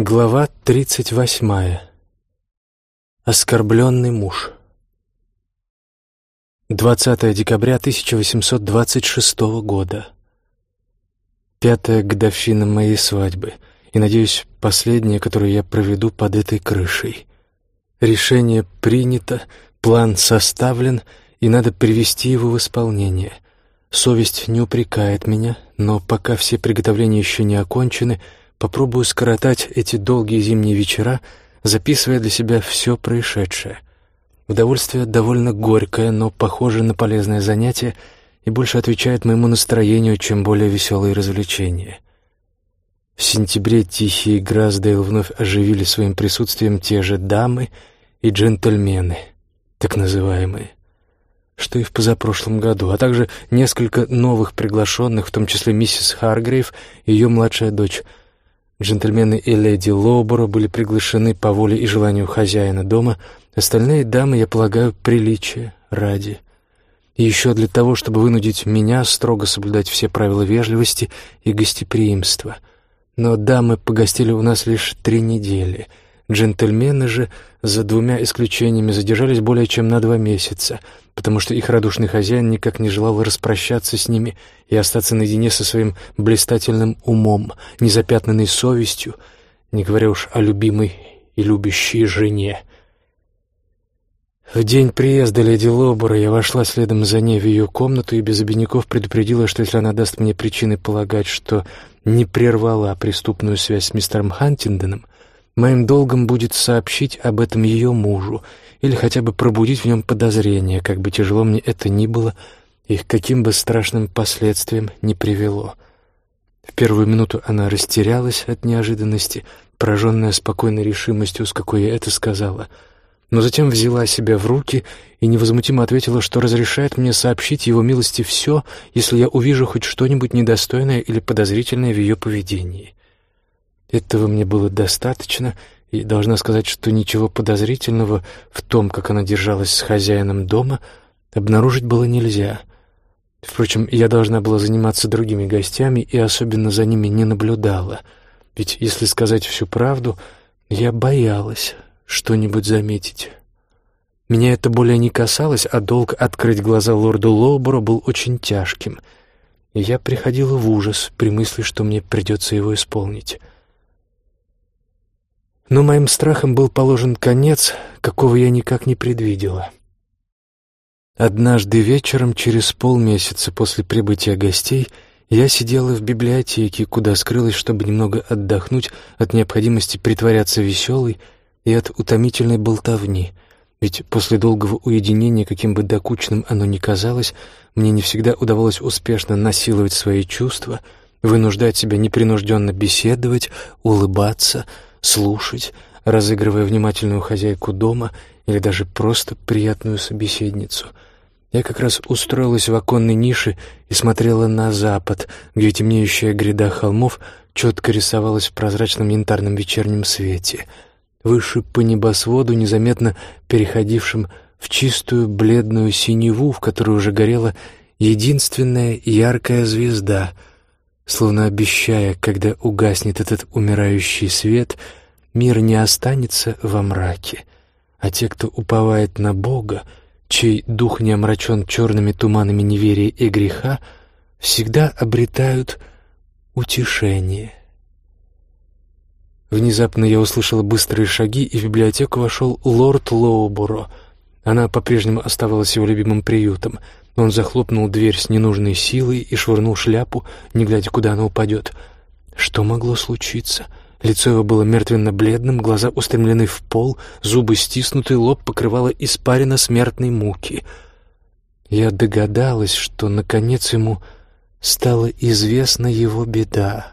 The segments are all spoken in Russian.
Глава тридцать восьмая. Оскорбленный муж. 20 декабря 1826 года. Пятая годовщина моей свадьбы, и, надеюсь, последняя, которую я проведу под этой крышей. Решение принято, план составлен, и надо привести его в исполнение. Совесть не упрекает меня, но пока все приготовления еще не окончены — Попробую скоротать эти долгие зимние вечера, записывая для себя все происшедшее. Удовольствие довольно горькое, но похоже на полезное занятие и больше отвечает моему настроению, чем более веселые развлечения. В сентябре Тихий и Граздейл вновь оживили своим присутствием те же дамы и джентльмены, так называемые, что и в позапрошлом году, а также несколько новых приглашенных, в том числе миссис Харгрейв и ее младшая дочь — Джентльмены и леди Лоуборо были приглашены по воле и желанию хозяина дома, остальные дамы, я полагаю, приличия ради. И еще для того, чтобы вынудить меня строго соблюдать все правила вежливости и гостеприимства. Но дамы погостили у нас лишь три недели. Джентльмены же, за двумя исключениями, задержались более чем на два месяца — потому что их радушный хозяин никак не желал распрощаться с ними и остаться наедине со своим блистательным умом, незапятнанной совестью, не говоря уж о любимой и любящей жене. В день приезда леди Лобора я вошла следом за ней в ее комнату и без обиняков предупредила, что если она даст мне причины полагать, что не прервала преступную связь с мистером Хантинденом, моим долгом будет сообщить об этом ее мужу — или хотя бы пробудить в нем подозрение, как бы тяжело мне это ни было и к каким бы страшным последствиям не привело. В первую минуту она растерялась от неожиданности, пораженная спокойной решимостью, с какой я это сказала, но затем взяла себя в руки и невозмутимо ответила, что разрешает мне сообщить его милости все, если я увижу хоть что-нибудь недостойное или подозрительное в ее поведении. Этого мне было достаточно — и должна сказать, что ничего подозрительного в том, как она держалась с хозяином дома, обнаружить было нельзя. Впрочем, я должна была заниматься другими гостями и особенно за ними не наблюдала. Ведь, если сказать всю правду, я боялась что-нибудь заметить. Меня это более не касалось, а долг открыть глаза лорду Лоуборо был очень тяжким, и я приходила в ужас при мысли, что мне придется его исполнить. Но моим страхам был положен конец, какого я никак не предвидела. Однажды вечером, через полмесяца после прибытия гостей, я сидела в библиотеке, куда скрылась, чтобы немного отдохнуть от необходимости притворяться веселой и от утомительной болтовни, ведь после долгого уединения, каким бы докучным оно ни казалось, мне не всегда удавалось успешно насиловать свои чувства, вынуждать себя непринужденно беседовать, улыбаться — слушать, разыгрывая внимательную хозяйку дома или даже просто приятную собеседницу. Я как раз устроилась в оконной нише и смотрела на запад, где темнеющая гряда холмов четко рисовалась в прозрачном янтарном вечернем свете. Выше по небосводу, незаметно переходившим в чистую бледную синеву, в которой уже горела единственная яркая звезда — словно обещая, когда угаснет этот умирающий свет, мир не останется во мраке, а те, кто уповает на Бога, чей дух не омрачен черными туманами неверия и греха, всегда обретают утешение. Внезапно я услышала быстрые шаги, и в библиотеку вошел лорд Лоуборо. Она по-прежнему оставалась его любимым приютом — он захлопнул дверь с ненужной силой и швырнул шляпу, не глядя, куда она упадет. Что могло случиться? Лицо его было мертвенно-бледным, глаза устремлены в пол, зубы стиснуты, лоб покрывала испарина смертной муки. Я догадалась, что, наконец, ему стала известна его беда.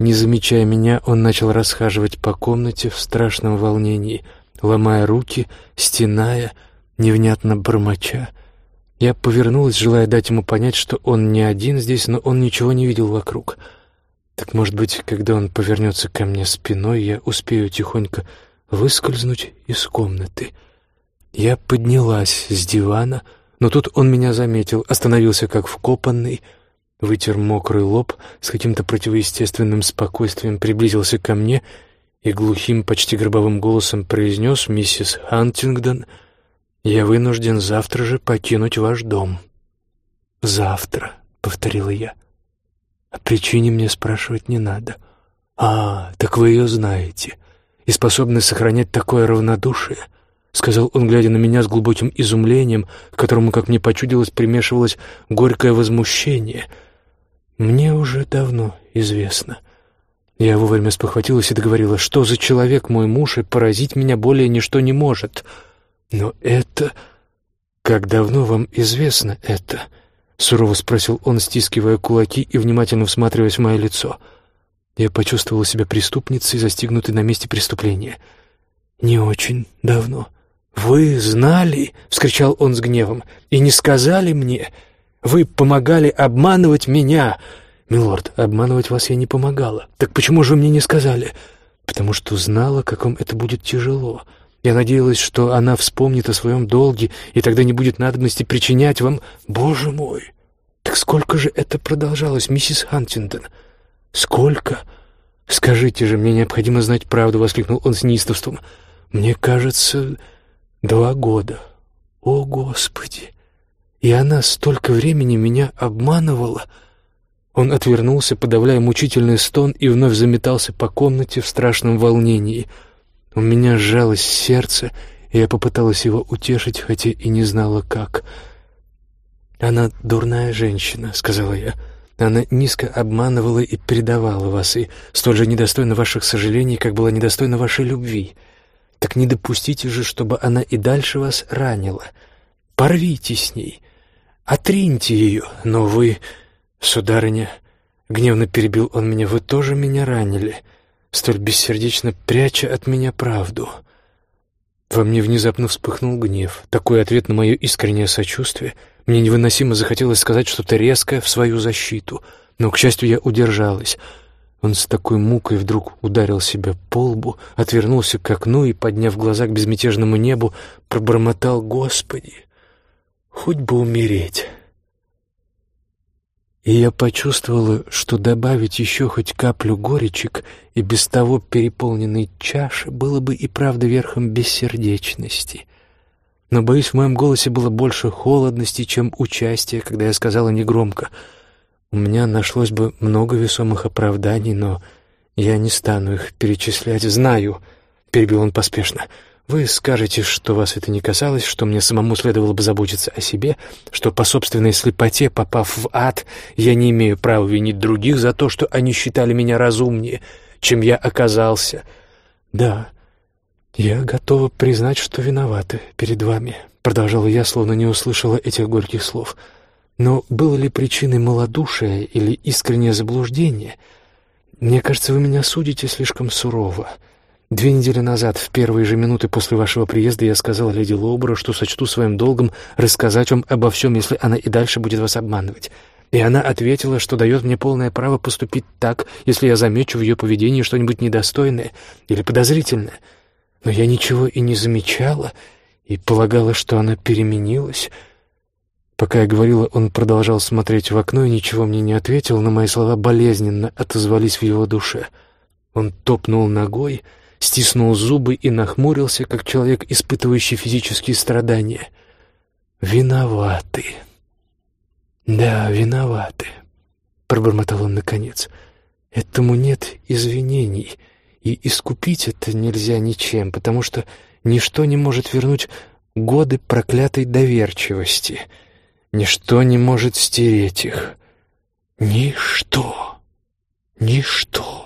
Не замечая меня, он начал расхаживать по комнате в страшном волнении, ломая руки, стеная, невнятно бормоча. Я повернулась, желая дать ему понять, что он не один здесь, но он ничего не видел вокруг. Так, может быть, когда он повернется ко мне спиной, я успею тихонько выскользнуть из комнаты. Я поднялась с дивана, но тут он меня заметил, остановился как вкопанный, вытер мокрый лоб, с каким-то противоестественным спокойствием приблизился ко мне и глухим, почти гробовым голосом произнес «Миссис Хантингдон, я вынужден завтра же покинуть ваш дом». «Завтра», — повторила я. «О причине мне спрашивать не надо». «А, так вы ее знаете и способны сохранять такое равнодушие», — сказал он, глядя на меня с глубоким изумлением, к которому, как мне почудилось, примешивалось горькое возмущение. «Мне уже давно известно». Я вовремя спохватилась и договорила, что за человек мой муж, и поразить меня более ничто не может. Но это... Как давно вам известно это?» — сурово спросил он, стискивая кулаки и внимательно всматриваясь в мое лицо. Я почувствовала себя преступницей, застигнутой на месте преступления. «Не очень давно». «Вы знали?» — вскричал он с гневом. «И не сказали мне? Вы помогали обманывать меня!» «Милорд, обманывать вас я не помогала. Так почему же вы мне не сказали?» «Потому что знала, как вам это будет тяжело. Я надеялась, что она вспомнит о своем долге, и тогда не будет надобности причинять вам... Боже мой! Так сколько же это продолжалось, миссис Хантингтон? Сколько? Скажите же, мне необходимо знать правду, — воскликнул он с неистовством. Мне кажется, два года. О, Господи! И она столько времени меня обманывала. Он отвернулся, подавляя мучительный стон, и вновь заметался по комнате в страшном волнении — у меня сжалось сердце, и я попыталась его утешить, хотя и не знала, как. «Она дурная женщина», — сказала я. «Она низко обманывала и предавала вас, и столь же недостойна ваших сожалений, как была недостойна вашей любви. Так не допустите же, чтобы она и дальше вас ранила. Порвите с ней, отриньте ее, но вы, сударыня...» Гневно перебил он меня. «Вы тоже меня ранили столь бессердечно пряча от меня правду. Во мне внезапно вспыхнул гнев. Такой ответ на мое искреннее сочувствие. Мне невыносимо захотелось сказать что-то резкое в свою защиту, но, к счастью, я удержалась. Он с такой мукой вдруг ударил себя по лбу, отвернулся к окну и, подняв глаза к безмятежному небу, пробормотал «Господи, хоть бы умереть» и я почувствовала, что добавить еще хоть каплю горечек и без того переполненной чаши было бы и правда верхом бессердечности. Но, боюсь, в моем голосе было больше холодности, чем участия, когда я сказала негромко. У меня нашлось бы много весомых оправданий, но я не стану их перечислять. «Знаю», — перебил он поспешно, — вы скажете, что вас это не касалось, что мне самому следовало бы заботиться о себе, что по собственной слепоте, попав в ад, я не имею права винить других за то, что они считали меня разумнее, чем я оказался. Да, я готова признать, что виновата перед вами, продолжала я, словно не услышала этих горьких слов. Но было ли причиной малодушия или искреннее заблуждение? Мне кажется, вы меня судите слишком сурово. Две недели назад, в первые же минуты после вашего приезда, я сказал леди Лоуборо, что сочту своим долгом рассказать вам обо всем, если она и дальше будет вас обманывать. И она ответила, что дает мне полное право поступить так, если я замечу в ее поведении что-нибудь недостойное или подозрительное. Но я ничего и не замечала, и полагала, что она переменилась. Пока я говорила, он продолжал смотреть в окно и ничего мне не ответил, но мои слова болезненно отозвались в его душе. Он топнул ногой — стиснул зубы и нахмурился, как человек, испытывающий физические страдания. «Виноваты». «Да, виноваты», — пробормотал он наконец. «Этому нет извинений, и искупить это нельзя ничем, потому что ничто не может вернуть годы проклятой доверчивости, ничто не может стереть их. Ничто, ничто».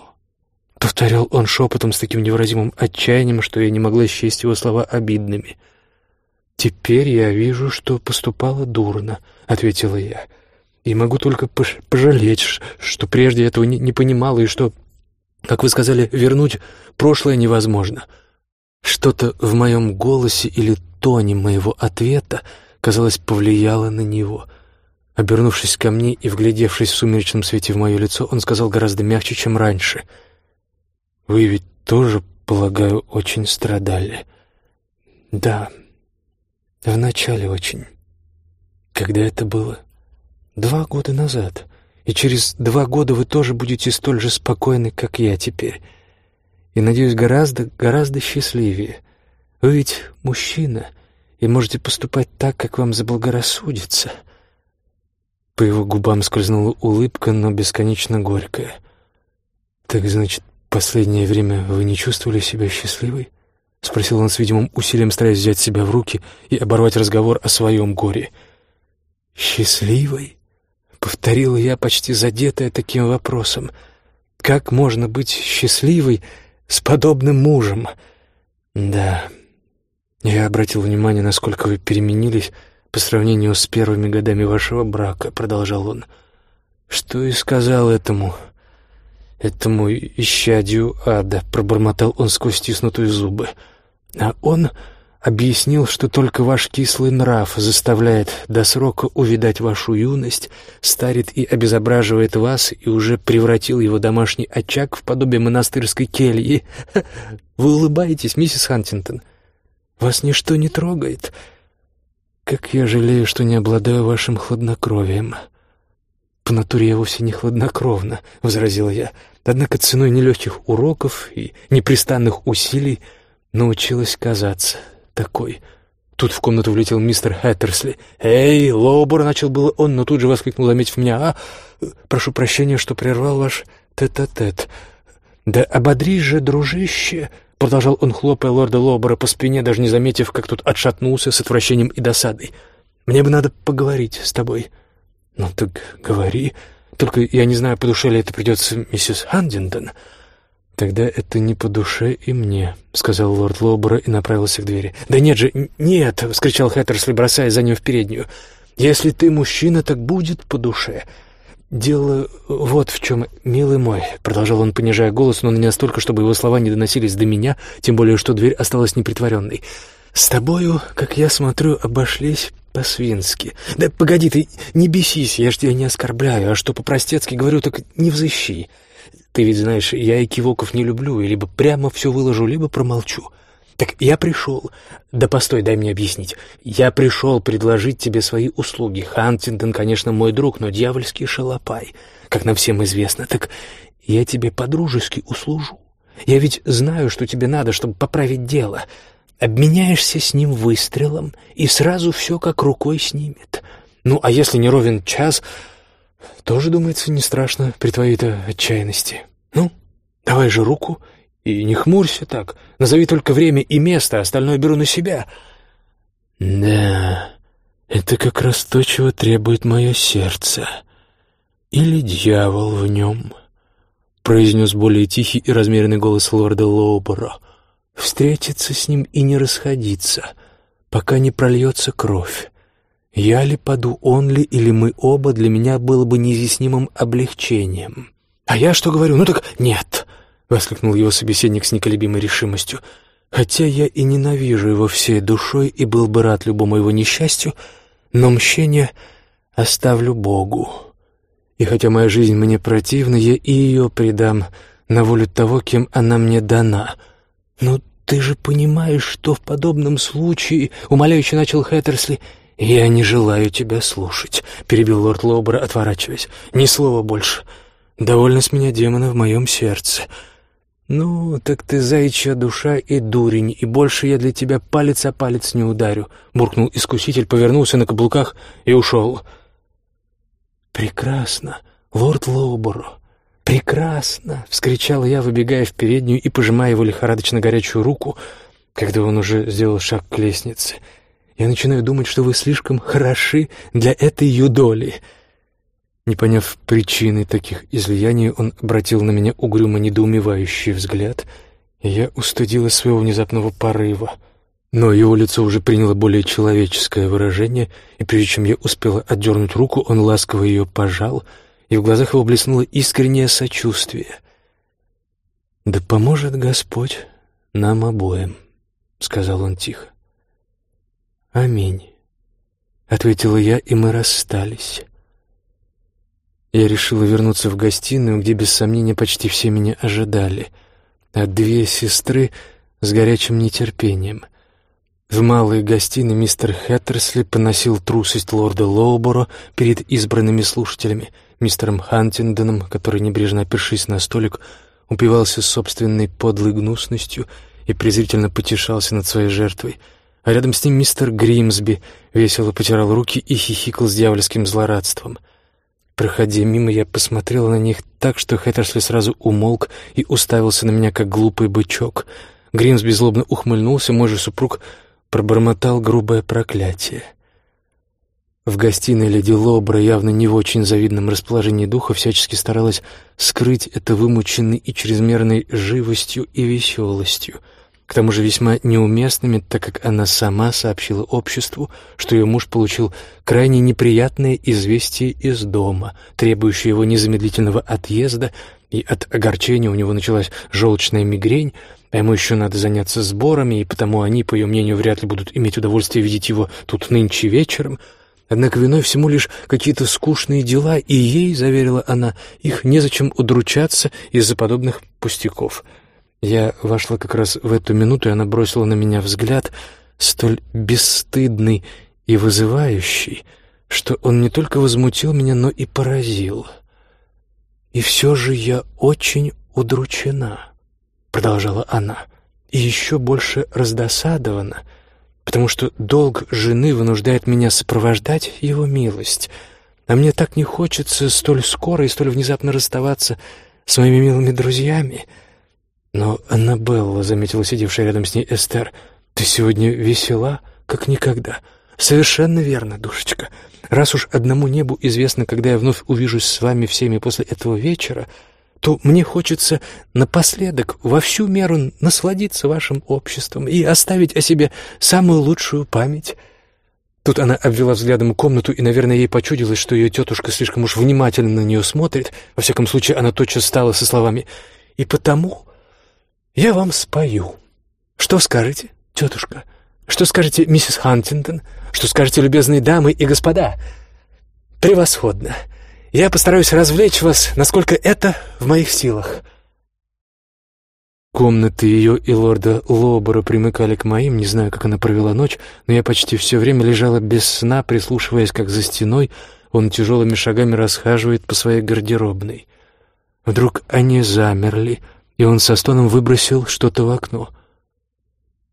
Повторял он шепотом с таким невыразимым отчаянием, что я не могла счесть его слова обидными. «Теперь я вижу, что поступала дурно», — ответила я. «И могу только пожалеть, что прежде этого не, не понимала, и что, как вы сказали, вернуть прошлое невозможно». Что-то в моем голосе или тоне моего ответа, казалось, повлияло на него. Обернувшись ко мне и вглядевшись в сумеречном свете в мое лицо, он сказал гораздо мягче, чем раньше — вы ведь тоже, полагаю, очень страдали. Да, вначале очень. Когда это было? Два года назад. И через два года вы тоже будете столь же спокойны, как я теперь. И, надеюсь, гораздо, гораздо счастливее. Вы ведь мужчина и можете поступать так, как вам заблагорассудится». По его губам скользнула улыбка, но бесконечно горькая. «Так, значит, последнее время вы не чувствовали себя счастливой?» — спросил он с видимым усилием, стараясь взять себя в руки и оборвать разговор о своем горе. «Счастливой?» — повторила я, почти задетая таким вопросом. «Как можно быть счастливой с подобным мужем?» «Да, я обратил внимание, насколько вы переменились по сравнению с первыми годами вашего брака», — продолжал он. «Что и сказал этому, этому исчадию ада», — пробормотал он сквозь стиснутые зубы. «А он объяснил, что только ваш кислый нрав заставляет до срока увидать вашу юность, старит и обезображивает вас, и уже превратил его домашний очаг в подобие монастырской кельи. Вы улыбаетесь, миссис Хантингтон? Вас ничто не трогает?» Как я жалею, что не обладаю вашим хладнокровием. По натуре я вовсе не хладнокровна, — возразила я. Однако ценой нелегких уроков и непрестанных усилий научилась казаться такой. Тут в комнату влетел мистер Хэттерсли. «Эй, Лоубор!» — начал было он, но тут же воскликнул, заметив меня. «А, прошу прощения, что прервал ваш тет-а-тет. -тет. Да ободрись же, дружище!» Продолжал он, хлопая лорда Лобера по спине, даже не заметив, как тот отшатнулся с отвращением и досадой. «Мне бы надо поговорить с тобой». «Ну так говори. Только я не знаю, по душе ли это придется миссис Хандингтон». «Тогда это не по душе и мне», — сказал лорд Лобера и направился к двери. «Да нет же, нет!» — вскричал Хэттерсли, бросая за ним в переднюю. «Если ты мужчина, так будет по душе. «Дело вот в чем, милый мой», — продолжал он, понижая голос, но не настолько, чтобы его слова не доносились до меня, тем более, что дверь осталась непритворенной. «С тобою, как я смотрю, обошлись по-свински. Да погоди ты, не бесись, я ж тебя не оскорбляю, а что по-простецки говорю, так не взыщи. Ты ведь знаешь, я и кивоков не люблю, и либо прямо все выложу, либо промолчу. «Так я пришел...» «Да постой, дай мне объяснить. Я пришел предложить тебе свои услуги. Хантингтон, конечно, мой друг, но дьявольский шалопай, как нам всем известно. Так я тебе по-дружески услужу. Я ведь знаю, что тебе надо, чтобы поправить дело. Обменяешься с ним выстрелом, и сразу все как рукой снимет. Ну, а если не ровен час, тоже, думается, не страшно при твоей-то отчаянности. Ну, давай же руку и не хмурься так. Назови только время и место, а остальное беру на себя. Да, это как раз то, чего требует мое сердце. Или дьявол в нем, — произнес более тихий и размеренный голос лорда Лоубора. Встретиться с ним и не расходиться, пока не прольется кровь. Я ли паду, он ли, или мы оба, для меня было бы неизъяснимым облегчением. А я что говорю? Ну так нет. — воскликнул его собеседник с неколебимой решимостью. «Хотя я и ненавижу его всей душой и был бы рад любому его несчастью, но мщение оставлю Богу. И хотя моя жизнь мне противна, я и ее предам на волю того, кем она мне дана. Но ты же понимаешь, что в подобном случае...» — умоляюще начал Хэттерсли. «Я не желаю тебя слушать», — перебил лорд Лоубер, отворачиваясь. «Ни слова больше. Довольно с меня демона в моем сердце». «Ну, так ты заячья душа и дурень, и больше я для тебя палец о палец не ударю», — буркнул искуситель, повернулся на каблуках и ушел. «Прекрасно, лорд Лоуборо, прекрасно!» — вскричал я, выбегая в переднюю и пожимая его лихорадочно горячую руку, когда он уже сделал шаг к лестнице. «Я начинаю думать, что вы слишком хороши для этой юдоли». Не поняв причины таких излияний, он обратил на меня угрюмо недоумевающий взгляд, и я устыдилась своего внезапного порыва. Но его лицо уже приняло более человеческое выражение, и прежде чем я успела отдернуть руку, он ласково ее пожал, и в глазах его блеснуло искреннее сочувствие. «Да поможет Господь нам обоим», — сказал он тихо. «Аминь», — ответила я, и мы расстались. Я решила вернуться в гостиную, где без сомнения почти все меня ожидали, а две сестры с горячим нетерпением. В малой гостиной мистер Хэттерсли поносил трусость лорда Лоуборо перед избранными слушателями. Мистером Хантингдоном, который, небрежно опершись на столик, упивался собственной подлой гнусностью и презрительно потешался над своей жертвой, а рядом с ним мистер Гримсби весело потирал руки и хихикал с дьявольским злорадством. Проходя мимо, я посмотрела на них так, что Хэттерсли сразу умолк и уставился на меня, как глупый бычок. Гримсби злобно ухмыльнулся, мой же супруг пробормотал грубое проклятие. В гостиной леди Лобра, явно не в очень завидном расположении духа, всячески старалась скрыть это вымученной и чрезмерной живостью и веселостью, к тому же весьма неуместными, так как она сама сообщила обществу, что ее муж получил крайне неприятное известие из дома, требующее его незамедлительного отъезда, и от огорчения у него началась желчная мигрень, а ему еще надо заняться сборами, и потому они, по ее мнению, вряд ли будут иметь удовольствие видеть его тут нынче вечером — Однако виной всему лишь какие-то скучные дела, и ей, заверила она, их незачем удручаться из-за подобных пустяков. Я вошла как раз в эту минуту, и она бросила на меня взгляд, столь бесстыдный и вызывающий, что он не только возмутил меня, но и поразил. «И все же я очень удручена», — продолжала она, — «и еще больше раздосадована» потому что долг жены вынуждает меня сопровождать его милость, а мне так не хочется столь скоро и столь внезапно расставаться с моими милыми друзьями. Но Аннабелла, — заметила сидевшая рядом с ней Эстер, — ты сегодня весела, как никогда. Совершенно верно, душечка. Раз уж одному небу известно, когда я вновь увижусь с вами всеми после этого вечера, — то мне хочется напоследок во всю меру насладиться вашим обществом и оставить о себе самую лучшую память». Тут она обвела взглядом комнату, и, наверное, ей почудилось, что ее тетушка слишком уж внимательно на нее смотрит. Во всяком случае, она тотчас стала со словами «И потому я вам спою». «Что скажете, тетушка? Что скажете, миссис Хантингтон? Что скажете, любезные дамы и господа?» «Превосходно!» Я постараюсь развлечь вас, насколько это в моих силах». Комнаты ее и лорда Лобора примыкали к моим, не знаю, как она провела ночь, но я почти все время лежала без сна, прислушиваясь, как за стеной он тяжелыми шагами расхаживает по своей гардеробной. Вдруг они замерли, и он со стоном выбросил что-то в окно.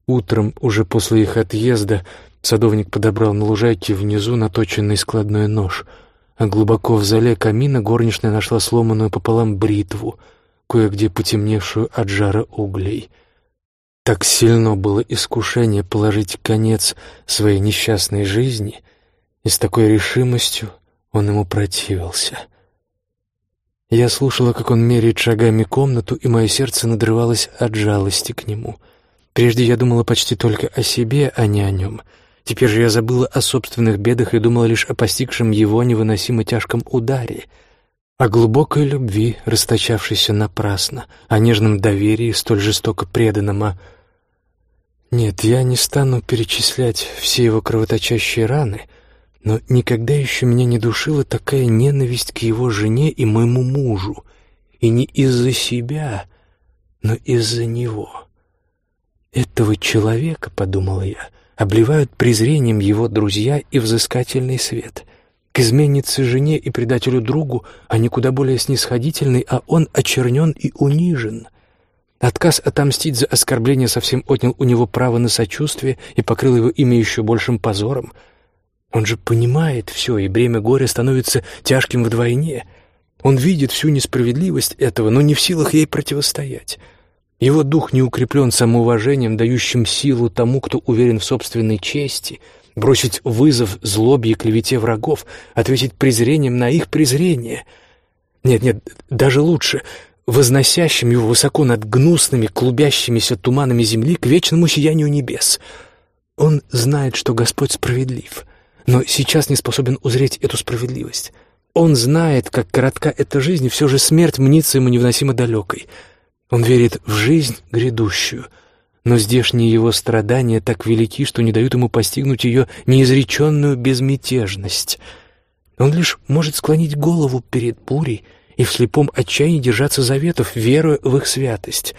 Утром, уже после их отъезда, садовник подобрал на лужайке внизу наточенный складной нож — а глубоко в зале камина горничная нашла сломанную пополам бритву, кое-где потемневшую от жара углей. Так сильно было искушение положить конец своей несчастной жизни, и с такой решимостью он ему противился. Я слушала, как он меряет шагами комнату, и мое сердце надрывалось от жалости к нему. Прежде я думала почти только о себе, а не о нем — Теперь же я забыла о собственных бедах и думала лишь о постигшем его невыносимо тяжком ударе, о глубокой любви, расточавшейся напрасно, о нежном доверии, столь жестоко преданном, о... Нет, я не стану перечислять все его кровоточащие раны, но никогда еще меня не душила такая ненависть к его жене и моему мужу, и не из-за себя, но из-за него. Этого человека, — подумала я, — обливают презрением его друзья и взыскательный свет. К изменнице жене и предателю другу они куда более снисходительны, а он очернен и унижен. Отказ отомстить за оскорбление совсем отнял у него право на сочувствие и покрыл его имя еще большим позором. Он же понимает все, и бремя горя становится тяжким вдвойне. Он видит всю несправедливость этого, но не в силах ей противостоять. Его дух не укреплен самоуважением, дающим силу тому, кто уверен в собственной чести, бросить вызов злобе и клевете врагов, ответить презрением на их презрение. Нет-нет, даже лучше, возносящим его высоко над гнусными, клубящимися туманами земли к вечному сиянию небес. Он знает, что Господь справедлив, но сейчас не способен узреть эту справедливость. Он знает, как коротка эта жизнь, и все же смерть мнится ему невыносимо далекой — он верит в жизнь грядущую, но здешние его страдания так велики, что не дают ему постигнуть ее неизреченную безмятежность. Он лишь может склонить голову перед бурей и в слепом отчаянии держаться заветов, веруя в их святость.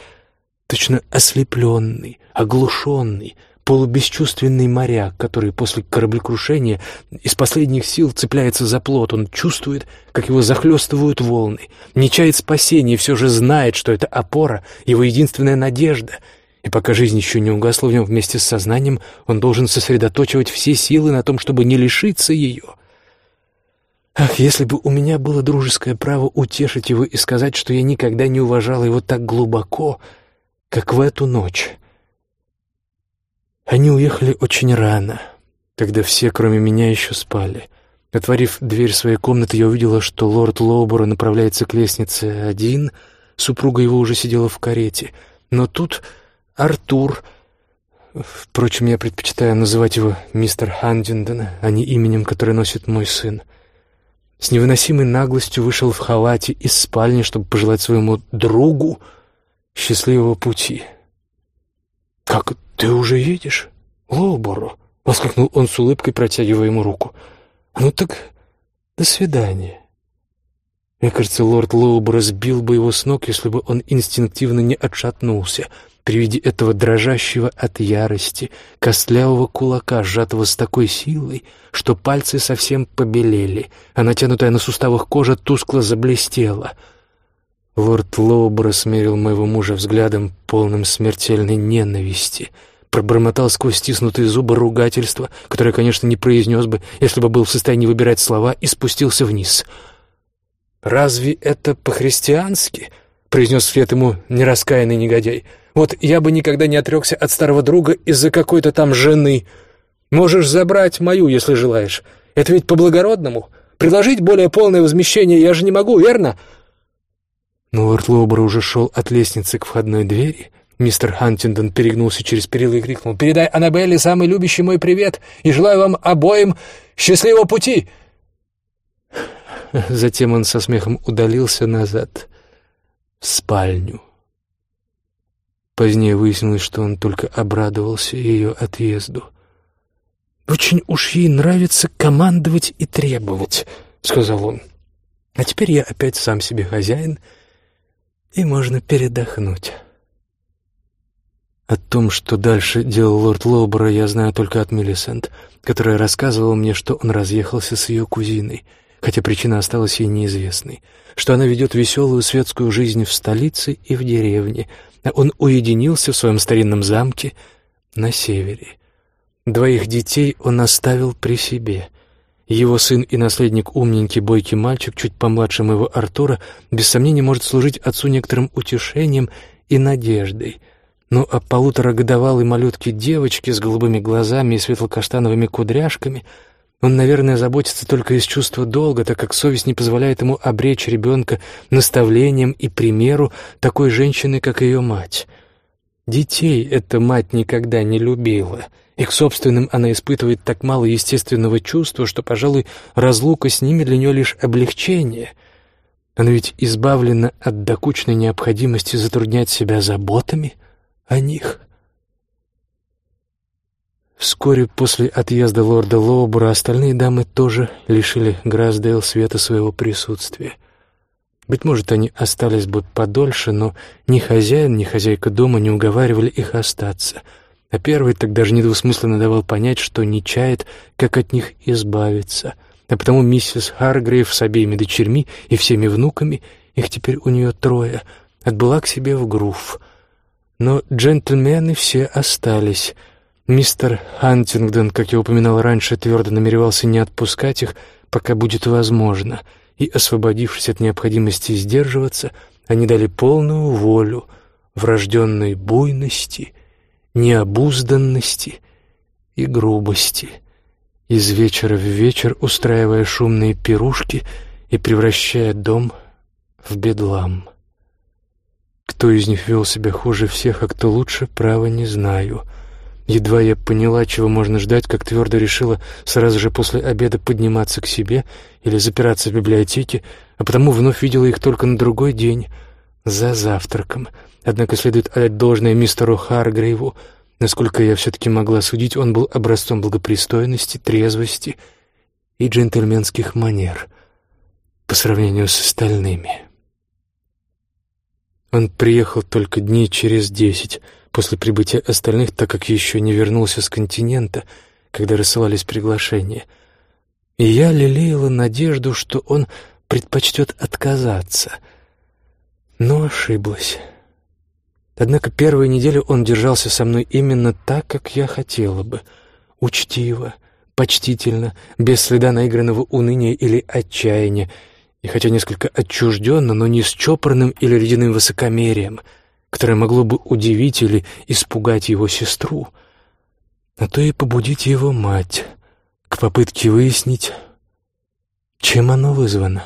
Точно ослепленный, оглушенный, полубесчувственный моряк, который после кораблекрушения из последних сил цепляется за плот. Он чувствует, как его захлестывают волны, не чает спасения и все же знает, что это опора, его единственная надежда. И пока жизнь еще не угасла в нем вместе с сознанием, он должен сосредоточивать все силы на том, чтобы не лишиться ее. Ах, если бы у меня было дружеское право утешить его и сказать, что я никогда не уважала его так глубоко, как в эту ночь. Они уехали очень рано, когда все, кроме меня, еще спали. Отворив дверь своей комнаты, я увидела, что лорд Лоуборо направляется к лестнице один, супруга его уже сидела в карете. Но тут Артур... Впрочем, я предпочитаю называть его мистер Хандиндон, а не именем, которое носит мой сын. С невыносимой наглостью вышел в халате из спальни, чтобы пожелать своему другу счастливого пути. «Как ты уже едешь, Лоуборо?» — воскликнул он с улыбкой, протягивая ему руку. «Ну так до свидания». Мне кажется, лорд Лоуборо сбил бы его с ног, если бы он инстинктивно не отшатнулся при виде этого дрожащего от ярости, костлявого кулака, сжатого с такой силой, что пальцы совсем побелели, а натянутая на суставах кожа тускло заблестела — Лорд Лоубра смерил моего мужа взглядом, полным смертельной ненависти. Пробормотал сквозь стиснутые зубы ругательства, которое, конечно, не произнес бы, если бы был в состоянии выбирать слова, и спустился вниз. «Разве это по-христиански?» — произнес вслед ему нераскаянный негодяй. «Вот я бы никогда не отрекся от старого друга из-за какой-то там жены. Можешь забрать мою, если желаешь. Это ведь по-благородному. Предложить более полное возмещение я же не могу, верно?» Но Лоубер уже шел от лестницы к входной двери. Мистер Хантингдон перегнулся через перила и крикнул «Передай Аннабелле самый любящий мой привет и желаю вам обоим счастливого пути!» Затем он со смехом удалился назад, в спальню. Позднее выяснилось, что он только обрадовался ее отъезду. «Очень уж ей нравится командовать и требовать», — сказал он. «А теперь я опять сам себе хозяин» и можно передохнуть. О том, что дальше делал лорд Лоубора, я знаю только от Миллисент, которая рассказывала мне, что он разъехался с ее кузиной, хотя причина осталась ей неизвестной, что она ведет веселую светскую жизнь в столице и в деревне, а он уединился в своем старинном замке на севере. Двоих детей он оставил при себе, его сын и наследник, умненький, бойкий мальчик, чуть помладше моего Артура, без сомнения может служить отцу некоторым утешением и надеждой. Но о полуторагодовалой малютке девочке с голубыми глазами и светло-каштановыми кудряшками он, наверное, заботится только из чувства долга, так как совесть не позволяет ему обречь ребенка наставлением и примеру такой женщины, как ее мать. Детей эта мать никогда не любила — и к собственным она испытывает так мало естественного чувства, что, пожалуй, разлука с ними для нее лишь облегчение. Она ведь избавлена от докучной необходимости затруднять себя заботами о них. Вскоре после отъезда лорда Лоубора остальные дамы тоже лишили Грасдейл света своего присутствия. Быть может, они остались бы подольше, но ни хозяин, ни хозяйка дома не уговаривали их остаться — а первый так даже недвусмысленно давал понять, что не чает, как от них избавиться. А потому миссис Харгрейв с обеими дочерьми и всеми внуками, их теперь у нее трое, отбыла к себе в грув. Но джентльмены все остались. Мистер Хантингдон, как я упоминал раньше, твердо намеревался не отпускать их, пока будет возможно, и, освободившись от необходимости сдерживаться, они дали полную волю врожденной буйности — необузданности и грубости, из вечера в вечер устраивая шумные пирушки и превращая дом в бедлам. Кто из них вел себя хуже всех, а кто лучше, право не знаю. Едва я поняла, чего можно ждать, как твердо решила сразу же после обеда подниматься к себе или запираться в библиотеке, а потому вновь видела их только на другой день, за завтраком — Однако следует отдать должное мистеру Харгрейву. Насколько я все-таки могла судить, он был образцом благопристойности, трезвости и джентльменских манер по сравнению с остальными. Он приехал только дней через десять после прибытия остальных, так как еще не вернулся с континента, когда рассылались приглашения. И я лелеяла надежду, что он предпочтет отказаться. Но ошиблась. Однако первую неделю он держался со мной именно так, как я хотела бы. Учтиво, почтительно, без следа наигранного уныния или отчаяния, и хотя несколько отчужденно, но не с чопорным или ледяным высокомерием, которое могло бы удивить или испугать его сестру, а то и побудить его мать к попытке выяснить, чем оно вызвано.